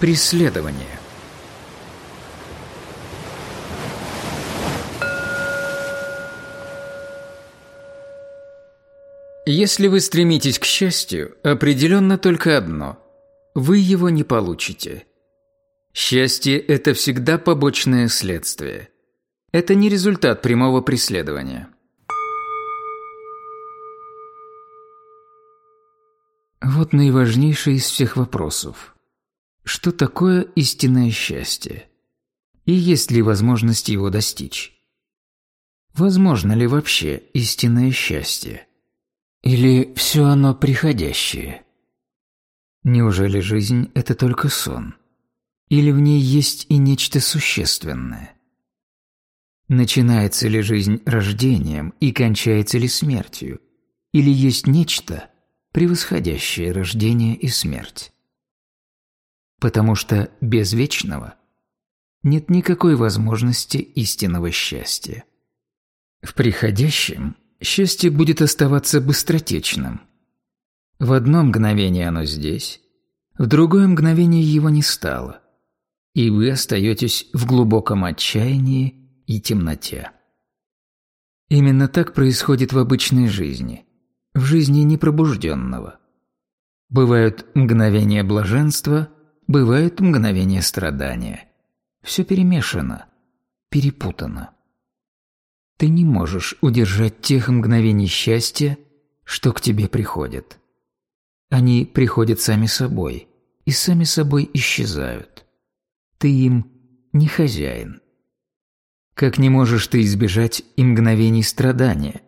Преследование. Если вы стремитесь к счастью, определенно только одно – вы его не получите. Счастье – это всегда побочное следствие. Это не результат прямого преследования. Вот наиважнейший из всех вопросов. Что такое истинное счастье? И есть ли возможность его достичь? Возможно ли вообще истинное счастье? Или все оно приходящее? Неужели жизнь – это только сон? Или в ней есть и нечто существенное? Начинается ли жизнь рождением и кончается ли смертью? Или есть нечто, превосходящее рождение и смерть? Потому что без вечного нет никакой возможности истинного счастья. В приходящем счастье будет оставаться быстротечным. В одно мгновение оно здесь, в другое мгновение его не стало, и вы остаетесь в глубоком отчаянии и темноте. Именно так происходит в обычной жизни, в жизни непробужденного. Бывают мгновения блаженства, бывают мгновения страдания. Все перемешано, перепутано. Ты не можешь удержать тех мгновений счастья, что к тебе приходят. Они приходят сами собой и сами собой исчезают. Ты им не хозяин. Как не можешь ты избежать и мгновений страдания,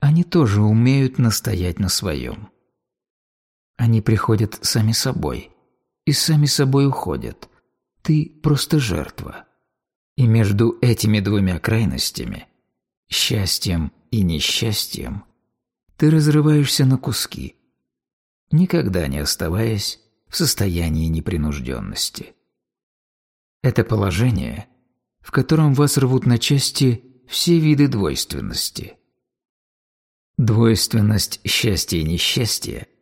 они тоже умеют настоять на своем. Они приходят сами собой и сами собой уходят. Ты просто жертва. И между этими двумя крайностями счастьем и несчастьем, ты разрываешься на куски, никогда не оставаясь в состоянии непринужденности. Это положение, в котором вас рвут на части все виды двойственности. Двойственность счастья и несчастья –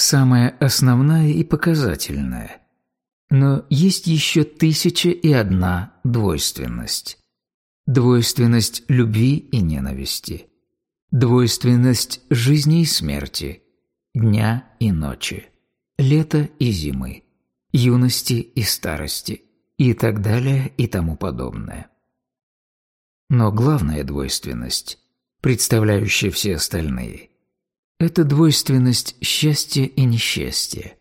самая основная и показательная, но есть еще тысяча и одна двойственность. Двойственность любви и ненависти, двойственность жизни и смерти, дня и ночи, лета и зимы, юности и старости. И так далее и тому подобное. Но главная двойственность, представляющая все остальные, это двойственность счастья и несчастья.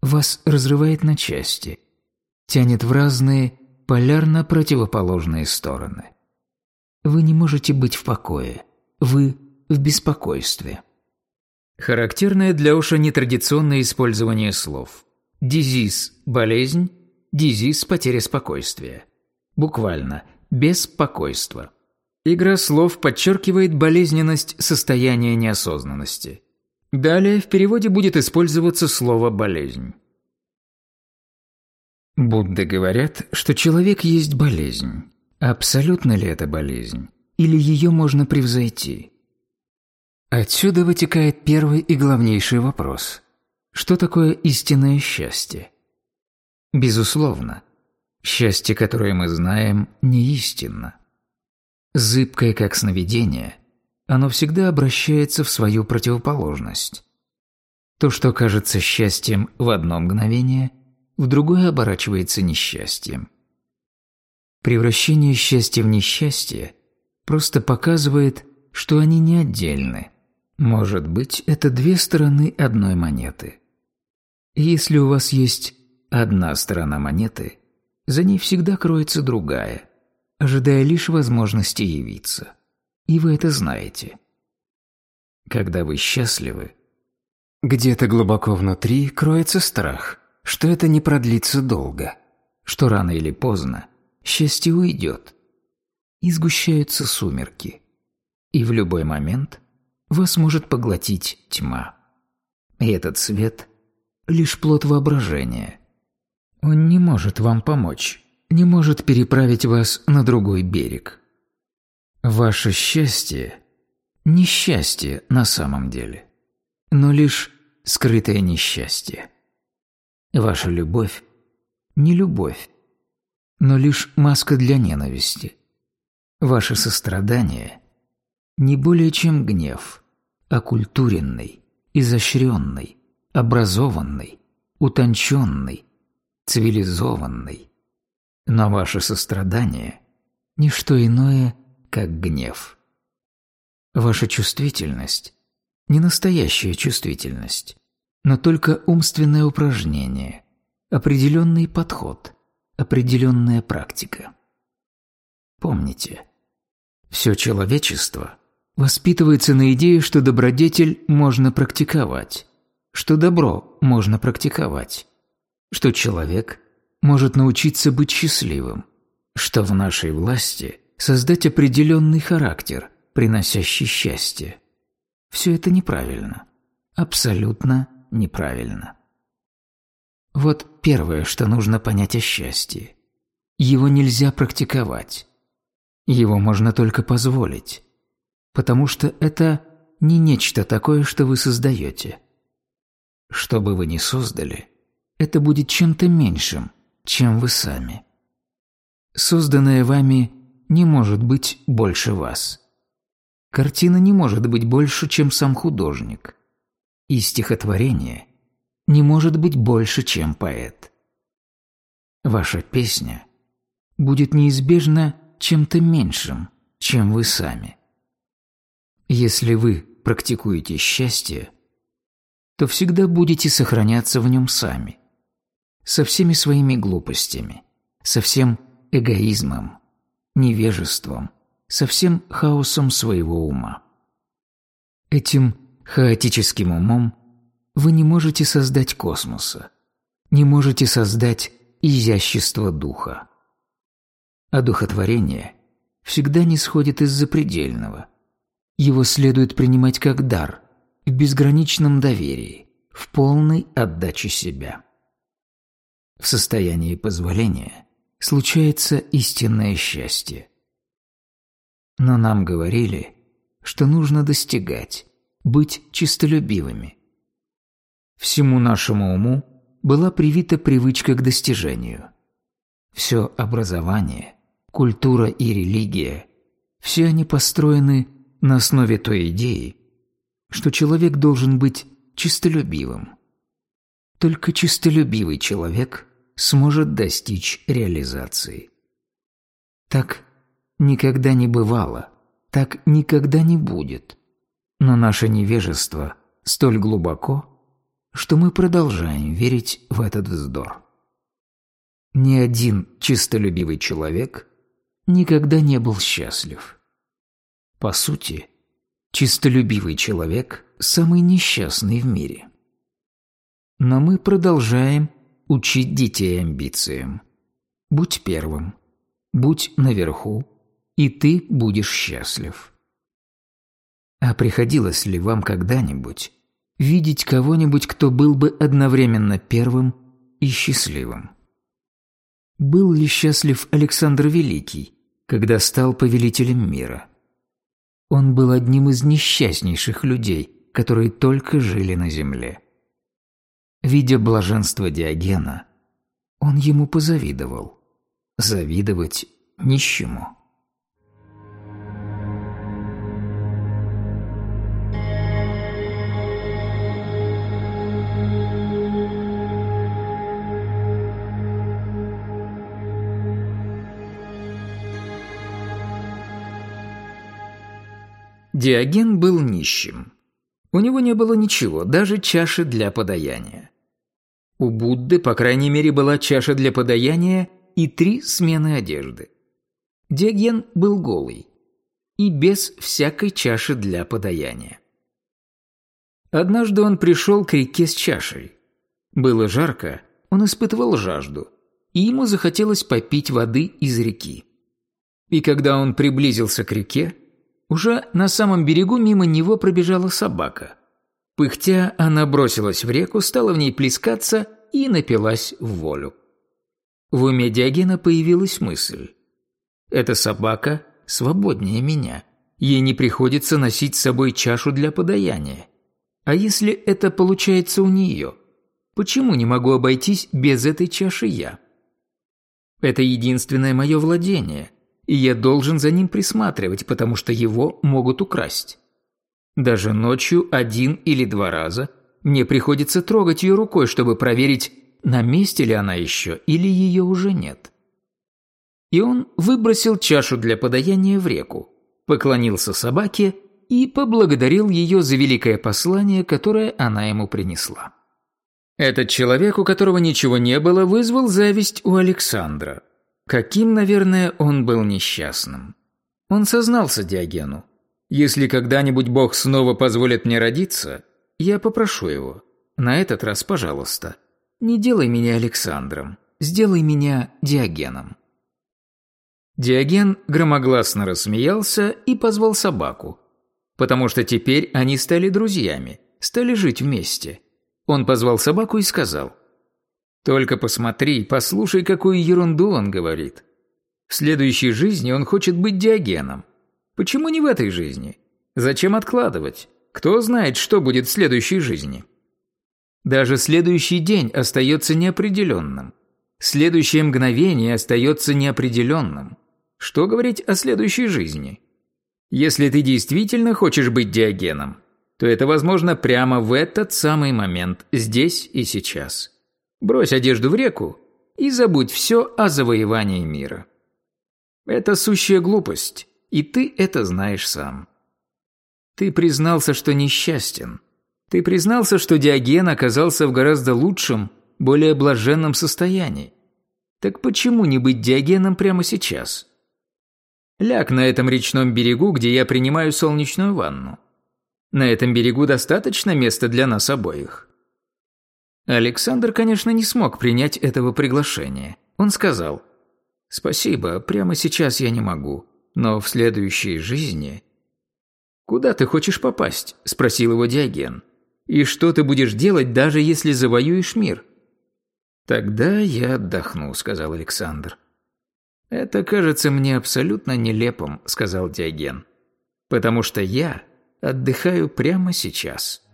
Вас разрывает на части, тянет в разные полярно противоположные стороны. Вы не можете быть в покое, вы в беспокойстве. Характерное для Уша нетрадиционное использование слов. Дизиз – болезнь, дизиз – потеря спокойствия. Буквально – беспокойство. Игра слов подчеркивает болезненность состояния неосознанности. Далее в переводе будет использоваться слово «болезнь». Будды говорят, что человек есть болезнь. Абсолютно ли это болезнь? Или ее можно превзойти? Отсюда вытекает первый и главнейший вопрос. Что такое истинное счастье? Безусловно, счастье, которое мы знаем, не истинно. Зыбкое, как сновидение, оно всегда обращается в свою противоположность. То, что кажется счастьем в одно мгновение – в другое оборачивается несчастьем. Превращение счастья в несчастье просто показывает, что они не отдельны. Может быть, это две стороны одной монеты. если у вас есть одна сторона монеты, за ней всегда кроется другая, ожидая лишь возможности явиться. И вы это знаете. Когда вы счастливы, где-то глубоко внутри кроется страх – что это не продлится долго, что рано или поздно счастье уйдет. И сгущаются сумерки, и в любой момент вас может поглотить тьма. И этот свет – лишь плод воображения. Он не может вам помочь, не может переправить вас на другой берег. Ваше счастье – несчастье на самом деле, но лишь скрытое несчастье. Ваша любовь не любовь, но лишь маска для ненависти. Ваше сострадание не более чем гнев, окультуренный, изощренный, образованный, утонченный, цивилизованный. Но ваше сострадание – ничто иное, как гнев. Ваша чувствительность – не настоящая чувствительность, но только умственное упражнение, определенный подход, определенная практика. Помните, все человечество воспитывается на идее, что добродетель можно практиковать, что добро можно практиковать, что человек может научиться быть счастливым, что в нашей власти создать определенный характер, приносящий счастье. Все это неправильно, абсолютно неправильно. Вот первое, что нужно понять о счастье. Его нельзя практиковать. Его можно только позволить. Потому что это не нечто такое, что вы создаете. Что бы вы ни создали, это будет чем-то меньшим, чем вы сами. Созданное вами не может быть больше вас. Картина не может быть больше, чем сам художник. И стихотворение не может быть больше, чем поэт. Ваша песня будет неизбежно чем-то меньшим, чем вы сами. Если вы практикуете счастье, то всегда будете сохраняться в нем сами, со всеми своими глупостями, со всем эгоизмом, невежеством, со всем хаосом своего ума. Этим хаотическим умом вы не можете создать космоса, не можете создать изящество духа. А духотворение всегда не сходит из запредельного. Его следует принимать как дар, в безграничном доверии, в полной отдаче себя. В состоянии позволения случается истинное счастье. Но нам говорили, что нужно достигать, быть чистолюбивыми, Всему нашему уму была привита привычка к достижению. Все образование, культура и религия – все они построены на основе той идеи, что человек должен быть чистолюбивым. Только чистолюбивый человек сможет достичь реализации. Так никогда не бывало, так никогда не будет. Но наше невежество столь глубоко – что мы продолжаем верить в этот вздор. Ни один чистолюбивый человек никогда не был счастлив. По сути, чистолюбивый человек – самый несчастный в мире. Но мы продолжаем учить детей амбициям. Будь первым, будь наверху, и ты будешь счастлив. А приходилось ли вам когда-нибудь видеть кого-нибудь, кто был бы одновременно первым и счастливым. Был ли счастлив Александр Великий, когда стал повелителем мира? Он был одним из несчастнейших людей, которые только жили на земле. Видя блаженство Диогена, он ему позавидовал. Завидовать нищему. Диоген был нищим. У него не было ничего, даже чаши для подаяния. У Будды, по крайней мере, была чаша для подаяния и три смены одежды. Диоген был голый и без всякой чаши для подаяния. Однажды он пришел к реке с чашей. Было жарко, он испытывал жажду, и ему захотелось попить воды из реки. И когда он приблизился к реке, уже на самом берегу мимо него пробежала собака. Пыхтя, она бросилась в реку, стала в ней плескаться и напилась в волю. В уме Диогена появилась мысль. «Эта собака свободнее меня. Ей не приходится носить с собой чашу для подаяния. А если это получается у нее? Почему не могу обойтись без этой чаши я? Это единственное мое владение, и я должен за ним присматривать, потому что его могут украсть. Даже ночью один или два раза мне приходится трогать ее рукой, чтобы проверить, на месте ли она еще или ее уже нет. И он выбросил чашу для подаяния в реку, поклонился собаке и поблагодарил ее за великое послание, которое она ему принесла. Этот человек, у которого ничего не было, вызвал зависть у Александра. Каким, наверное, он был несчастным. Он сознался Диогену. «Если когда-нибудь Бог снова позволит мне родиться, я попрошу его. На этот раз, пожалуйста, не делай меня Александром, сделай меня Диогеном». Диоген громогласно рассмеялся и позвал собаку, потому что теперь они стали друзьями, стали жить вместе. Он позвал собаку и сказал, «Только посмотри, послушай, какую ерунду он говорит. В следующей жизни он хочет быть Диогеном. Почему не в этой жизни? Зачем откладывать? Кто знает, что будет в следующей жизни?» Даже следующий день остается неопределенным. Следующее мгновение остается неопределенным. Что говорить о следующей жизни? Если ты действительно хочешь быть Диогеном, то это возможно прямо в этот самый момент, здесь и сейчас. Брось одежду в реку и забудь все о завоевании мира. Это сущая глупость, и ты это знаешь сам. Ты признался, что несчастен. Ты признался, что Диоген оказался в гораздо лучшем, более блаженном состоянии. Так почему не быть Диогеном прямо сейчас? Ляг на этом речном берегу, где я принимаю солнечную ванну. На этом берегу достаточно места для нас обоих». Александр, конечно, не смог принять этого приглашения. Он сказал, «Спасибо, прямо сейчас я не могу, но в следующей жизни...» «Куда ты хочешь попасть?» – спросил его Диоген. «И что ты будешь делать, даже если завоюешь мир?» «Тогда я отдохну», – сказал Александр. «Это кажется мне абсолютно нелепым», – сказал Диоген. «Потому что я отдыхаю прямо сейчас».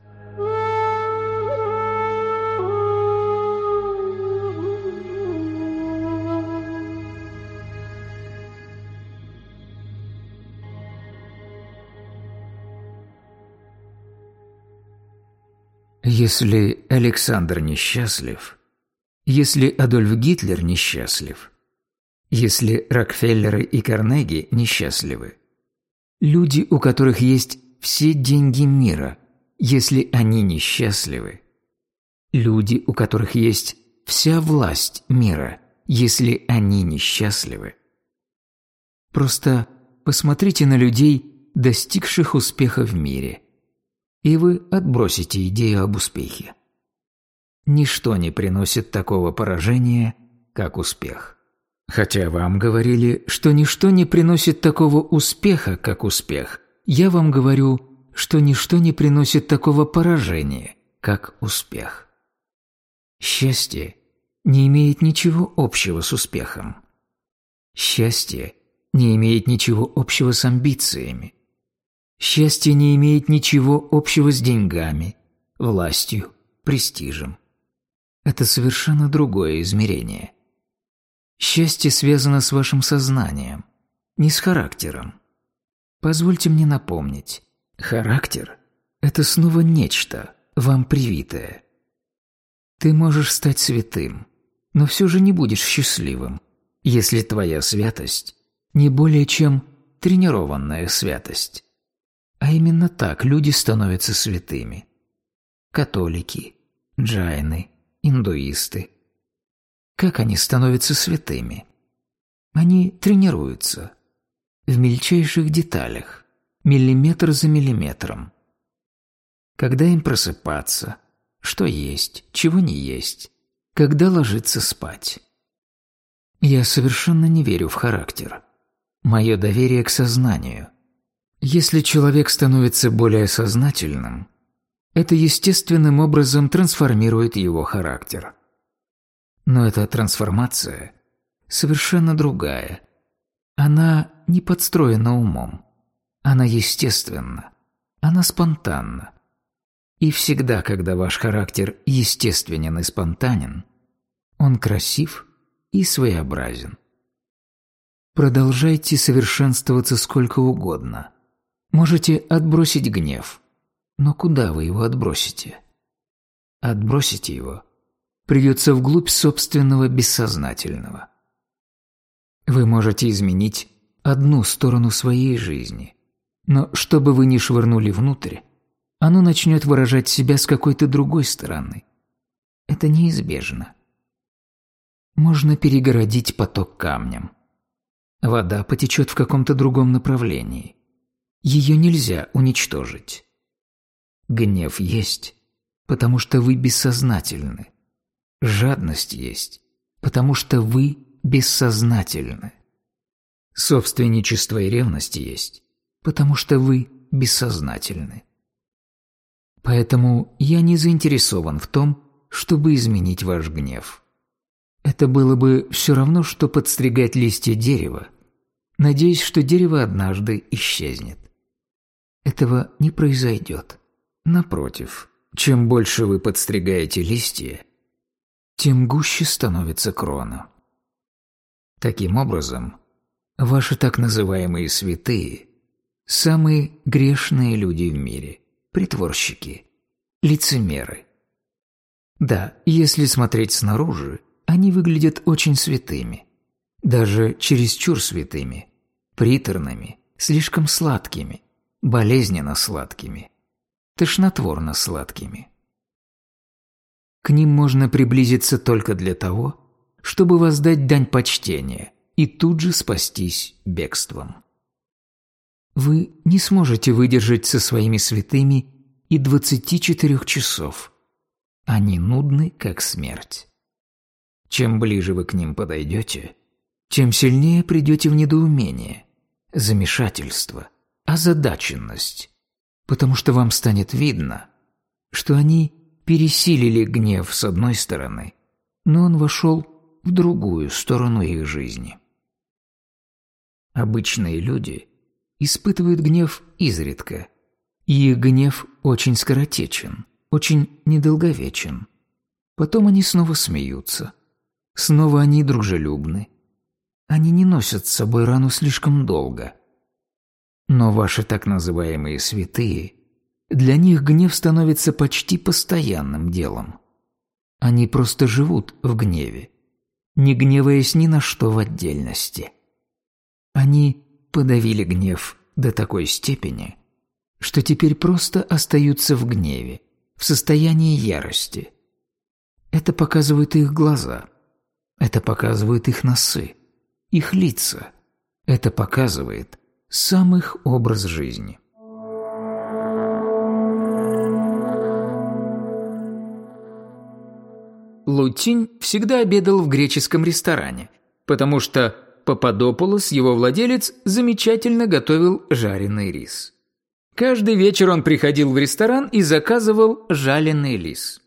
Если Александр несчастлив, если Адольф Гитлер несчастлив, если Рокфеллеры и Карнеги несчастливы. Люди, у которых есть все деньги мира, если они несчастливы. Люди, у которых есть вся власть мира, если они несчастливы. Просто посмотрите на людей, достигших успеха в мире, и вы отбросите идею об успехе. Ничто не приносит такого поражения, как успех. Хотя вам говорили, что ничто не приносит такого успеха, как успех, я вам говорю, что ничто не приносит такого поражения, как успех. Счастье не имеет ничего общего с успехом. Счастье не имеет ничего общего с амбициями. Счастье не имеет ничего общего с деньгами, властью, престижем. Это совершенно другое измерение – Счастье связано с вашим сознанием, не с характером. Позвольте мне напомнить, характер – это снова нечто, вам привитое. Ты можешь стать святым, но все же не будешь счастливым, если твоя святость не более чем тренированная святость. А именно так люди становятся святыми. Католики, джайны, индуисты, как они становятся святыми? Они тренируются в мельчайших деталях, миллиметр за миллиметром. Когда им просыпаться, что есть, чего не есть, когда ложиться спать. Я совершенно не верю в характер. Мое доверие к сознанию. Если человек становится более сознательным, это естественным образом трансформирует его характер. Но эта трансформация совершенно другая. Она не подстроена умом. Она естественна. Она спонтанна. И всегда, когда ваш характер естественен и спонтанен, он красив и своеобразен. Продолжайте совершенствоваться сколько угодно. Можете отбросить гнев. Но куда вы его отбросите? Отбросите его придется вглубь собственного бессознательного. Вы можете изменить одну сторону своей жизни, но что бы вы ни швырнули внутрь, оно начнет выражать себя с какой-то другой стороны. Это неизбежно. Можно перегородить поток камнем. Вода потечет в каком-то другом направлении. Ее нельзя уничтожить. Гнев есть, потому что вы бессознательны. Жадность есть, потому что вы бессознательны. Собственничество и ревность есть, потому что вы бессознательны. Поэтому я не заинтересован в том, чтобы изменить ваш гнев. Это было бы все равно, что подстригать листья дерева, надеясь, что дерево однажды исчезнет. Этого не произойдет. Напротив, чем больше вы подстригаете листья, тем гуще становится крона. Таким образом, ваши так называемые святые – самые грешные люди в мире, притворщики, лицемеры. Да, если смотреть снаружи, они выглядят очень святыми, даже чересчур святыми, приторными, слишком сладкими, болезненно сладкими, тошнотворно сладкими. К ним можно приблизиться только для того, чтобы воздать дань почтения и тут же спастись бегством. Вы не сможете выдержать со своими святыми и 24 часов. Они нудны, как смерть. Чем ближе вы к ним подойдете, тем сильнее придете в недоумение, замешательство, озадаченность, потому что вам станет видно, что они пересилили гнев с одной стороны, но он вошел в другую сторону их жизни. Обычные люди испытывают гнев изредка, и их гнев очень скоротечен, очень недолговечен. Потом они снова смеются, снова они дружелюбны. Они не носят с собой рану слишком долго. Но ваши так называемые святые – для них гнев становится почти постоянным делом. Они просто живут в гневе, не гневаясь ни на что в отдельности. Они подавили гнев до такой степени, что теперь просто остаются в гневе, в состоянии ярости. Это показывают их глаза, это показывают их носы, их лица, это показывает сам их образ жизни. Лутинь всегда обедал в греческом ресторане, потому что Пападополос, его владелец, замечательно готовил жареный рис. Каждый вечер он приходил в ресторан и заказывал жаленый рис.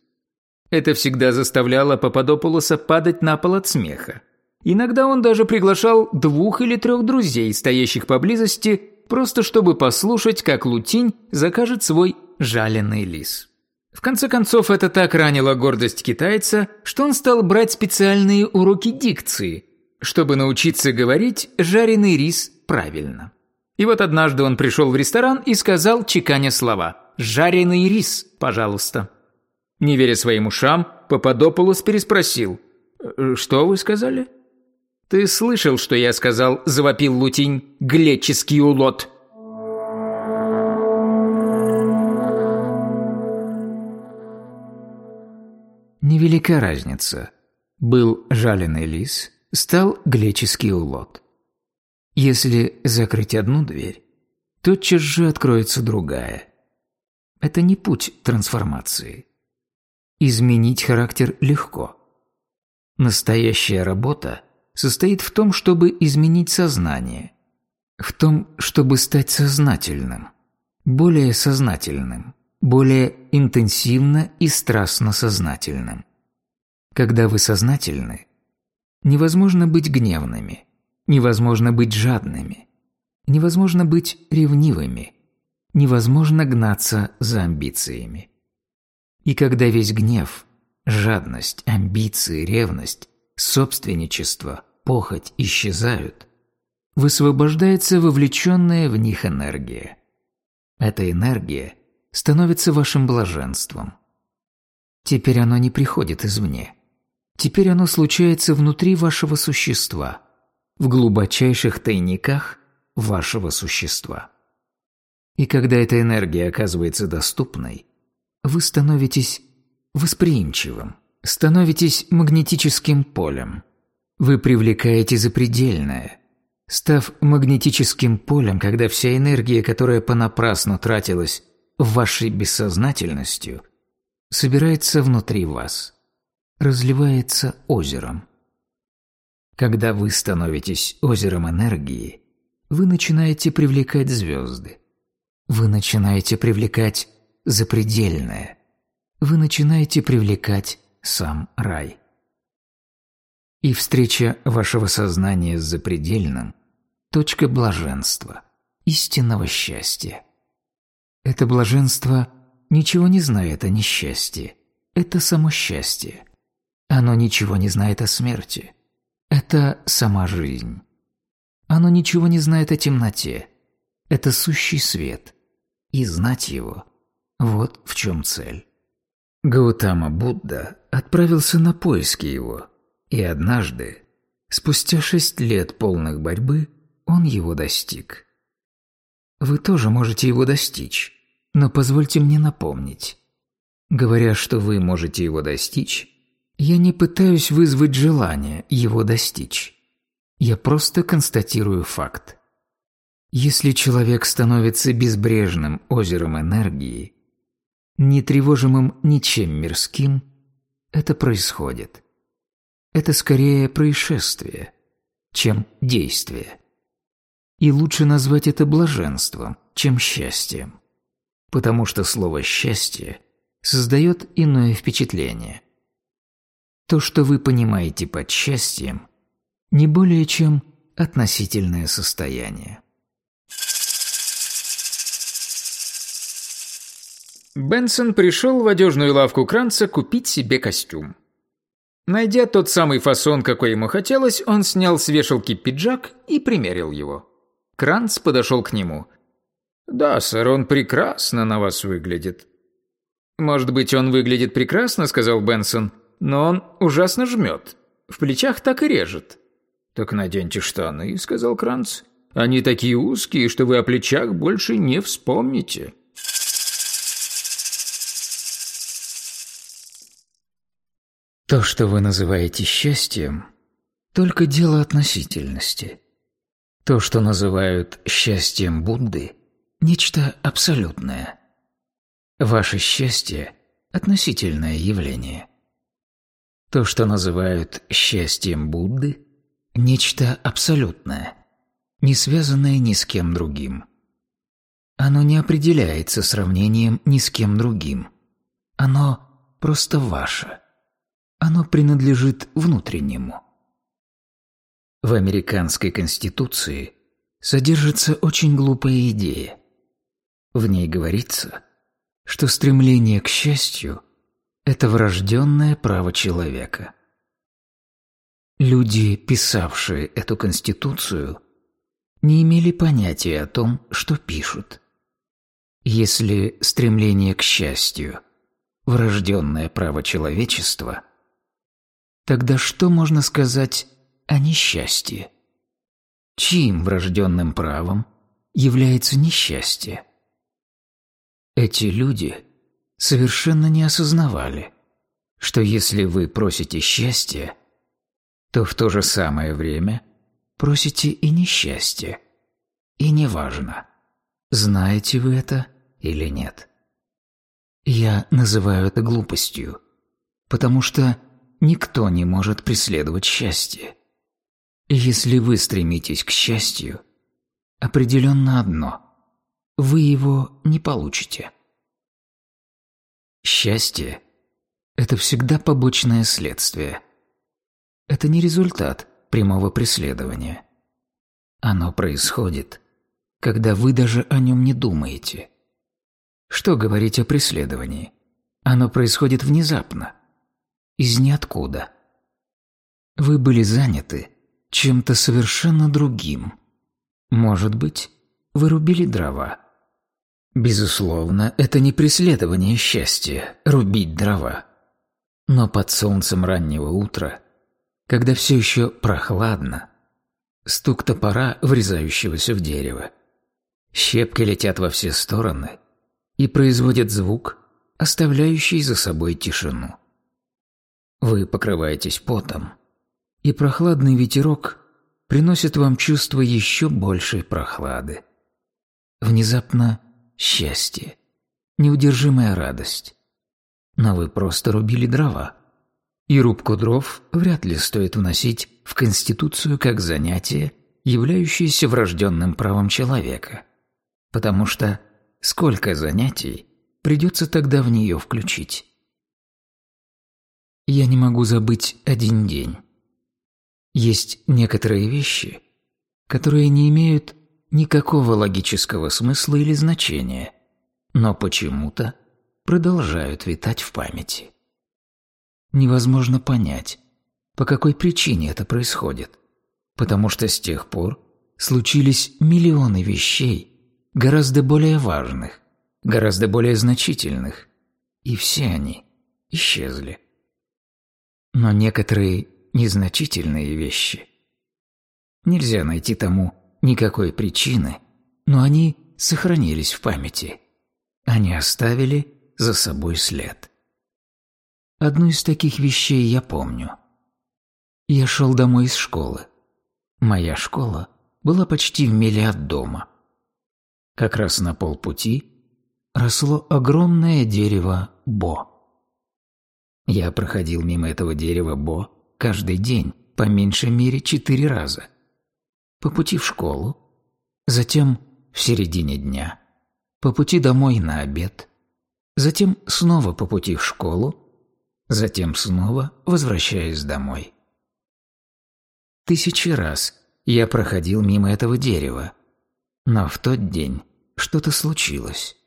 Это всегда заставляло Пападополоса падать на пол от смеха. Иногда он даже приглашал двух или трех друзей, стоящих поблизости, просто чтобы послушать, как Лутинь закажет свой жаленый лис. В конце концов, это так ранило гордость китайца, что он стал брать специальные уроки дикции, чтобы научиться говорить жареный рис правильно. И вот однажды он пришел в ресторан и сказал, чеканя слова «Жареный рис, пожалуйста». Не веря своим ушам, Пападополос переспросил «Э, «Что вы сказали?» «Ты слышал, что я сказал?» – завопил Лутинь. «Глеческий улот!» Невелика разница. Был жаленый лис, стал глеческий улот. Если закрыть одну дверь, тотчас же откроется другая. Это не путь трансформации. Изменить характер легко. Настоящая работа состоит в том, чтобы изменить сознание, в том, чтобы стать сознательным, более сознательным более интенсивно и страстно сознательным. Когда вы сознательны, невозможно быть гневными, невозможно быть жадными, невозможно быть ревнивыми, невозможно гнаться за амбициями. И когда весь гнев, жадность, амбиции, ревность собственничество, похоть исчезают, высвобождается вовлеченная в них энергия. Эта энергия становится вашим блаженством. Теперь оно не приходит извне. Теперь оно случается внутри вашего существа, в глубочайших тайниках вашего существа. И когда эта энергия оказывается доступной, вы становитесь восприимчивым, становитесь магнетическим полем. Вы привлекаете запредельное. Став магнетическим полем, когда вся энергия, которая понапрасну тратилась в вашей бессознательностью, собирается внутри вас, разливается озером. Когда вы становитесь озером энергии, вы начинаете привлекать звезды. Вы начинаете привлекать запредельное. Вы начинаете привлекать сам рай. И встреча вашего сознания с запредельным – точка блаженства, истинного счастья. Это блаженство ничего не знает о несчастье. Это само счастье. Оно ничего не знает о смерти. Это сама жизнь. Оно ничего не знает о темноте. Это сущий свет. И знать его – вот в чем цель. Гаутама Будда отправился на поиски его, и однажды, спустя шесть лет полных борьбы, он его достиг. Вы тоже можете его достичь, но позвольте мне напомнить. Говоря, что вы можете его достичь, я не пытаюсь вызвать желание его достичь. Я просто констатирую факт. Если человек становится безбрежным озером энергии, не тревожимым ничем мирским, это происходит. Это скорее происшествие, чем действие. И лучше назвать это блаженством, чем счастьем, потому что слово «счастье» создает иное впечатление. То, что вы понимаете под счастьем, не более чем относительное состояние. Бенсон пришел в одежную лавку Кранца купить себе костюм. Найдя тот самый фасон, какой ему хотелось, он снял с вешалки пиджак и примерил его. Кранц подошел к нему. «Да, сэр, он прекрасно на вас выглядит». «Может быть, он выглядит прекрасно», — сказал Бенсон, «но он ужасно жмет. В плечах так и режет». «Так наденьте штаны», — сказал Кранц. «Они такие узкие, что вы о плечах больше не вспомните». То, что вы называете счастьем, только дело относительности. То, что называют счастьем Будды, нечто абсолютное. Ваше счастье – относительное явление. То, что называют счастьем Будды – нечто абсолютное, не связанное ни с кем другим. Оно не определяется сравнением ни с кем другим. Оно просто ваше – оно принадлежит внутреннему. В американской конституции содержится очень глупая идея. В ней говорится, что стремление к счастью – это врожденное право человека. Люди, писавшие эту конституцию, не имели понятия о том, что пишут. Если стремление к счастью – врожденное право человечества – Тогда что можно сказать о несчастье? Чьим врожденным правом является несчастье? Эти люди совершенно не осознавали, что если вы просите счастья, то в то же самое время просите и несчастье. И неважно, знаете вы это или нет. Я называю это глупостью, потому что никто не может преследовать счастье. Если вы стремитесь к счастью, определенно одно – вы его не получите. Счастье – это всегда побочное следствие. Это не результат прямого преследования. Оно происходит, когда вы даже о нем не думаете. Что говорить о преследовании? Оно происходит внезапно – из ниоткуда. Вы были заняты чем-то совершенно другим. Может быть, вы рубили дрова. Безусловно, это не преследование счастья – рубить дрова. Но под солнцем раннего утра, когда все еще прохладно, стук топора, врезающегося в дерево, щепки летят во все стороны и производят звук, оставляющий за собой тишину. Вы покрываетесь потом, и прохладный ветерок приносит вам чувство еще большей прохлады. Внезапно счастье, неудержимая радость. Но вы просто рубили дрова. И рубку дров вряд ли стоит вносить в Конституцию как занятие, являющееся врожденным правом человека. Потому что сколько занятий придется тогда в нее включить? Я не могу забыть один день. Есть некоторые вещи, которые не имеют никакого логического смысла или значения, но почему-то продолжают витать в памяти. Невозможно понять, по какой причине это происходит, потому что с тех пор случились миллионы вещей, гораздо более важных, гораздо более значительных, и все они исчезли. Но некоторые незначительные вещи нельзя найти тому никакой причины, но они сохранились в памяти. Они оставили за собой след. Одну из таких вещей я помню. Я шел домой из школы. Моя школа была почти в миле от дома. Как раз на полпути росло огромное дерево Бо. Я проходил мимо этого дерева Бо каждый день, по меньшей мере четыре раза по пути в школу, затем в середине дня, по пути домой на обед, затем снова по пути в школу, затем снова возвращаясь домой. Тысячи раз я проходил мимо этого дерева, но в тот день что-то случилось.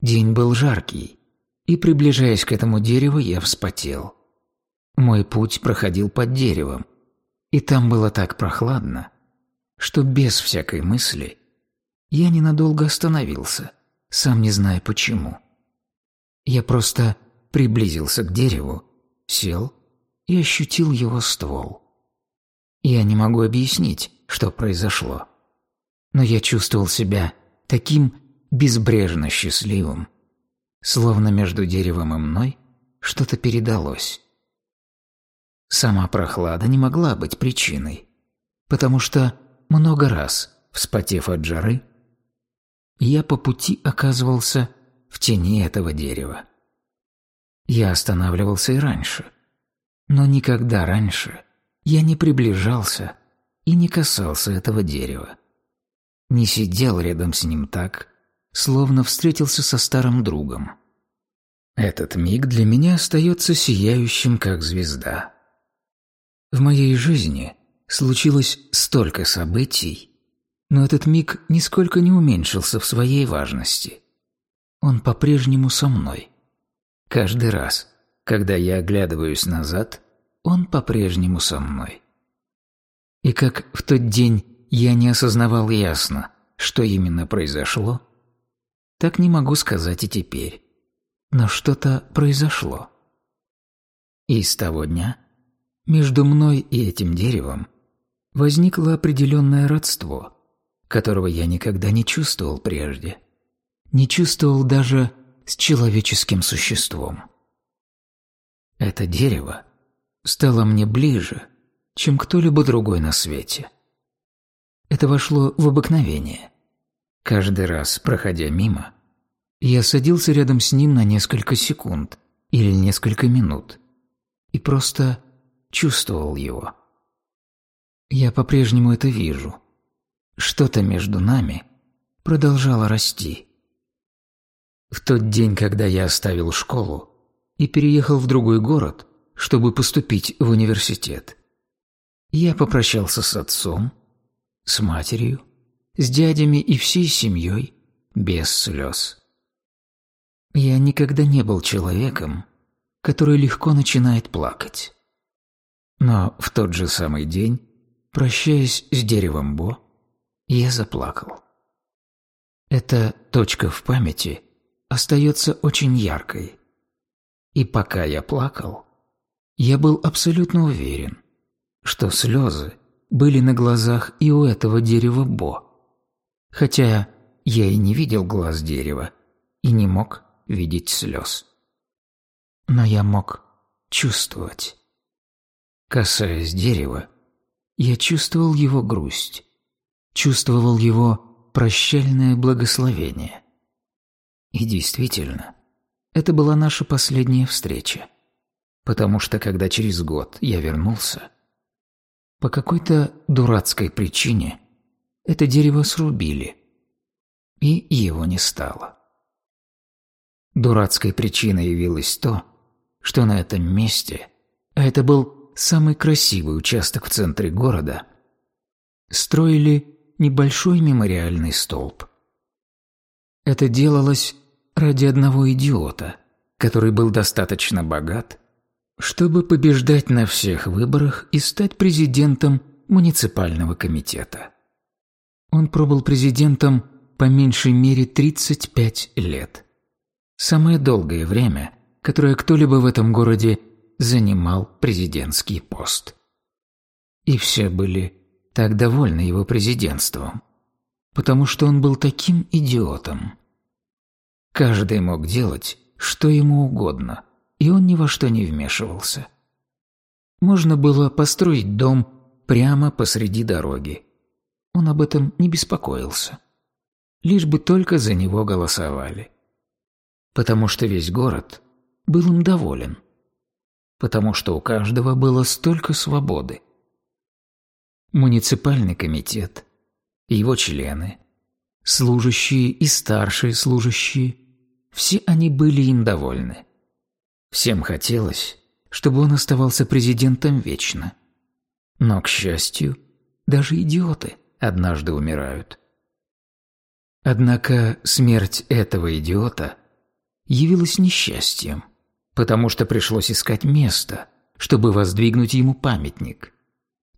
День был жаркий, и, приближаясь к этому дереву, я вспотел. Мой путь проходил под деревом, и там было так прохладно, что без всякой мысли я ненадолго остановился, сам не зная почему. Я просто приблизился к дереву, сел и ощутил его ствол. Я не могу объяснить, что произошло, но я чувствовал себя таким безбрежно счастливым, словно между деревом и мной что-то передалось. Сама прохлада не могла быть причиной, потому что много раз, вспотев от жары, я по пути оказывался в тени этого дерева. Я останавливался и раньше, но никогда раньше я не приближался и не касался этого дерева. Не сидел рядом с ним так, словно встретился со старым другом. Этот миг для меня остается сияющим, как звезда. В моей жизни Случилось столько событий, но этот миг нисколько не уменьшился в своей важности. Он по-прежнему со мной. Каждый раз, когда я оглядываюсь назад, он по-прежнему со мной. И как в тот день я не осознавал ясно, что именно произошло, так не могу сказать и теперь. Но что-то произошло. И с того дня между мной и этим деревом возникло определенное родство, которого я никогда не чувствовал прежде. Не чувствовал даже с человеческим существом. Это дерево стало мне ближе, чем кто-либо другой на свете. Это вошло в обыкновение. Каждый раз, проходя мимо, я садился рядом с ним на несколько секунд или несколько минут и просто чувствовал его. Я по-прежнему это вижу. Что-то между нами продолжало расти. В тот день, когда я оставил школу и переехал в другой город, чтобы поступить в университет, я попрощался с отцом, с матерью, с дядями и всей семьей без слез. Я никогда не был человеком, который легко начинает плакать. Но в тот же самый день, прощаясь с деревом Бо, я заплакал. Эта точка в памяти остается очень яркой. И пока я плакал, я был абсолютно уверен, что слезы были на глазах и у этого дерева Бо. Хотя я и не видел глаз дерева и не мог видеть слез. Но я мог чувствовать. Касаясь дерева, я чувствовал его грусть, чувствовал его прощальное благословение. И действительно, это была наша последняя встреча, потому что когда через год я вернулся, по какой-то дурацкой причине это дерево срубили, и его не стало. Дурацкой причиной явилось то, что на этом месте, а это был самый красивый участок в центре города, строили небольшой мемориальный столб. Это делалось ради одного идиота, который был достаточно богат, чтобы побеждать на всех выборах и стать президентом муниципального комитета. Он пробыл президентом по меньшей мере 35 лет. Самое долгое время, которое кто-либо в этом городе занимал президентский пост. И все были так довольны его президентством, потому что он был таким идиотом. Каждый мог делать, что ему угодно, и он ни во что не вмешивался. Можно было построить дом прямо посреди дороги. Он об этом не беспокоился. Лишь бы только за него голосовали потому что весь город был им доволен, потому что у каждого было столько свободы. Муниципальный комитет, его члены, служащие и старшие служащие, все они были им довольны. Всем хотелось, чтобы он оставался президентом вечно. Но, к счастью, даже идиоты однажды умирают. Однако смерть этого идиота – явилось несчастьем, потому что пришлось искать место, чтобы воздвигнуть ему памятник.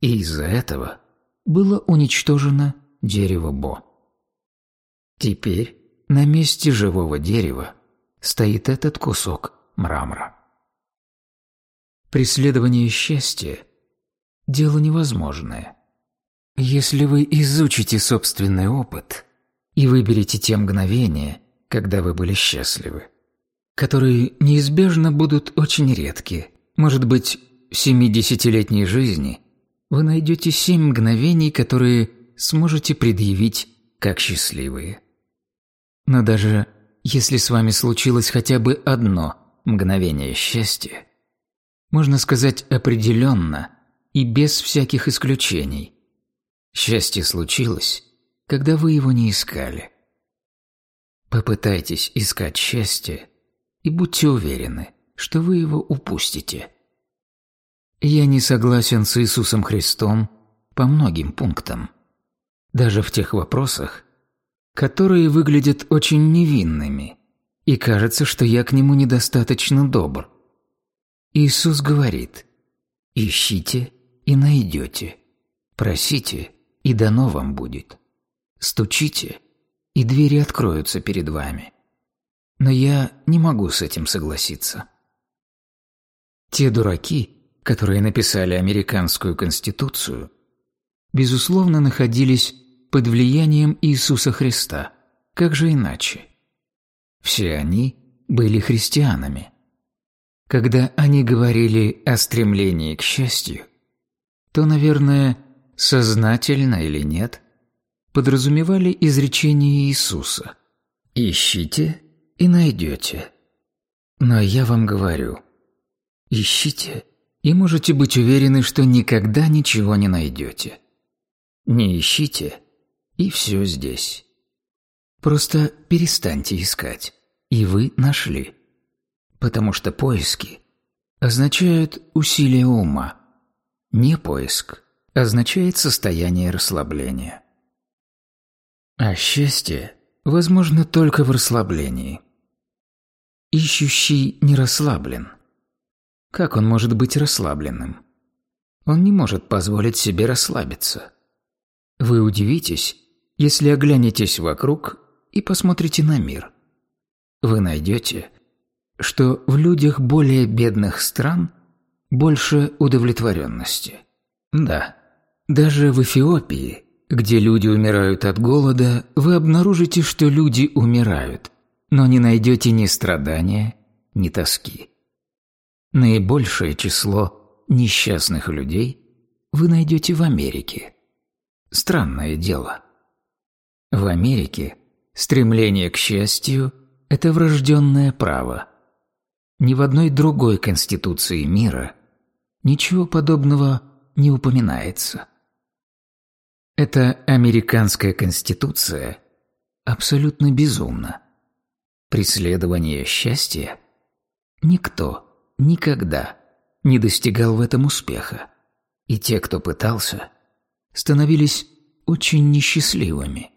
И из-за этого было уничтожено дерево Бо. Теперь на месте живого дерева стоит этот кусок мрамора. Преследование счастья – дело невозможное. Если вы изучите собственный опыт и выберете те мгновения, когда вы были счастливы, которые неизбежно будут очень редки. Может быть, в семидесятилетней жизни вы найдете семь мгновений, которые сможете предъявить как счастливые. Но даже если с вами случилось хотя бы одно мгновение счастья, можно сказать определенно и без всяких исключений. Счастье случилось, когда вы его не искали. Попытайтесь искать счастье и будьте уверены, что вы его упустите. Я не согласен с Иисусом Христом по многим пунктам, даже в тех вопросах, которые выглядят очень невинными, и кажется, что я к нему недостаточно добр. Иисус говорит «Ищите и найдете, просите, и дано вам будет, стучите, и двери откроются перед вами». Но я не могу с этим согласиться. Те дураки, которые написали американскую конституцию, безусловно находились под влиянием Иисуса Христа. Как же иначе? Все они были христианами. Когда они говорили о стремлении к счастью, то, наверное, сознательно или нет, подразумевали изречение Иисуса «Ищите и найдете. Но я вам говорю, ищите, и можете быть уверены, что никогда ничего не найдете. Не ищите, и все здесь. Просто перестаньте искать, и вы нашли. Потому что поиски означают усилие ума. Не поиск означает состояние расслабления. А счастье возможно только в расслаблении – Ищущий не расслаблен. Как он может быть расслабленным? Он не может позволить себе расслабиться. Вы удивитесь, если оглянетесь вокруг и посмотрите на мир. Вы найдете, что в людях более бедных стран больше удовлетворенности. Да, даже в Эфиопии, где люди умирают от голода, вы обнаружите, что люди умирают, но не найдете ни страдания, ни тоски. Наибольшее число несчастных людей вы найдете в Америке. Странное дело. В Америке стремление к счастью – это врожденное право. Ни в одной другой конституции мира ничего подобного не упоминается. Эта американская конституция абсолютно безумна. Преследование счастья никто никогда не достигал в этом успеха, и те, кто пытался, становились очень несчастливыми,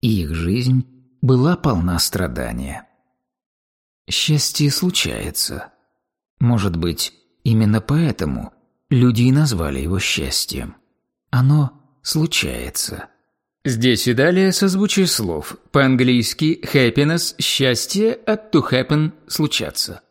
и их жизнь была полна страдания. Счастье случается. Может быть, именно поэтому люди и назвали его счастьем. Оно случается. Здесь и далее созвучие слов. По-английски happiness – счастье, от to happen – случаться.